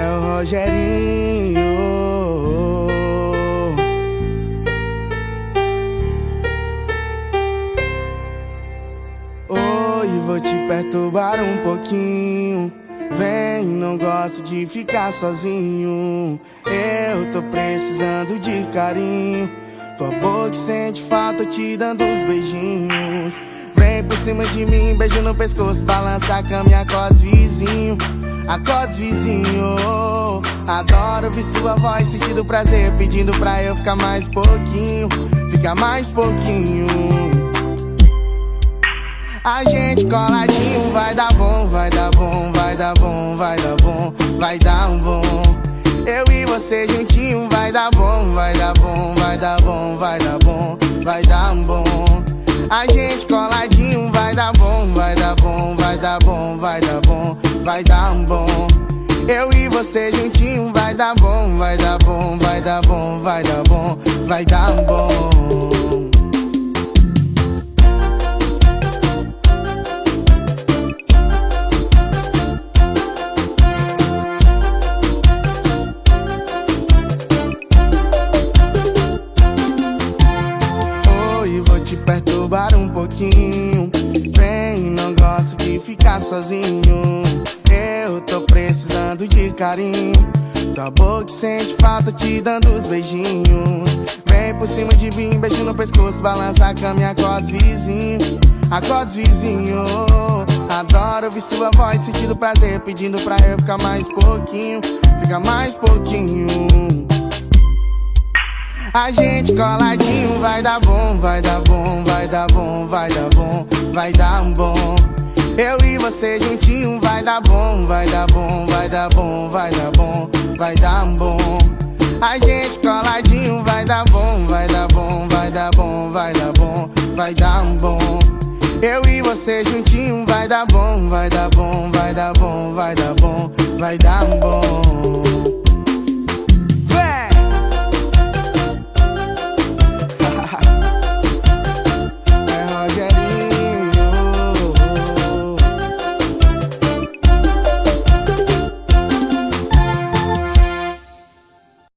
Rogerinho. Oi, vou te perturbar um pouquinho. Vem, não gosto de ficar sozinho. Eu tô precisando de carinho. Tua boca sente falta, te dando os beijinhos. Vem por cima de mim, beijo no pescoço, balança a cama e acorda vizinho. Acorda vizinho. Adoro ouvir sua voz, sentindo prazer, pedindo pra eu ficar mais pouquinho. Ficar mais pouquinho. A gente coladinho vai dar bom, vai dar bom, vai dar bom, vai dar bom, vai dar um bom. Eu e você juntinho vai dar bom, vai dar bom, vai dar bom, vai dar bom, vai dar um bom. A gente coladinho vai dar bom. Eu e você juntinho vai dar bom, vai dar bom, vai dar bom, vai dar bom, vai dar bom. Perturbar um pouquinho. Vem, não gosto de ficar sozinho. Carinho. Tua boca sente falta, te dando os beijinhos. Vem por cima de mim, beijo no pescoço, balança a cama e acorda os vizinhos. Acorda os vizinhos. Adoro ouvir sua voz, sentindo prazer, pedindo pra eu ficar mais pouquinho. Ficar mais pouquinho. A gente coladinho vai dar bom, vai dar bom, vai dar bom, vai dar bom, vai dar um bom. Eu e você juntinho vai dar bom, Gente coladinho vai dar bom, vai dar bom, vai dar bom, vai dar bom, vai dar um bom. Eu e você juntinho vai dar bom, vai dar bom, vai dar bom, vai dar bom, vai dar um bom.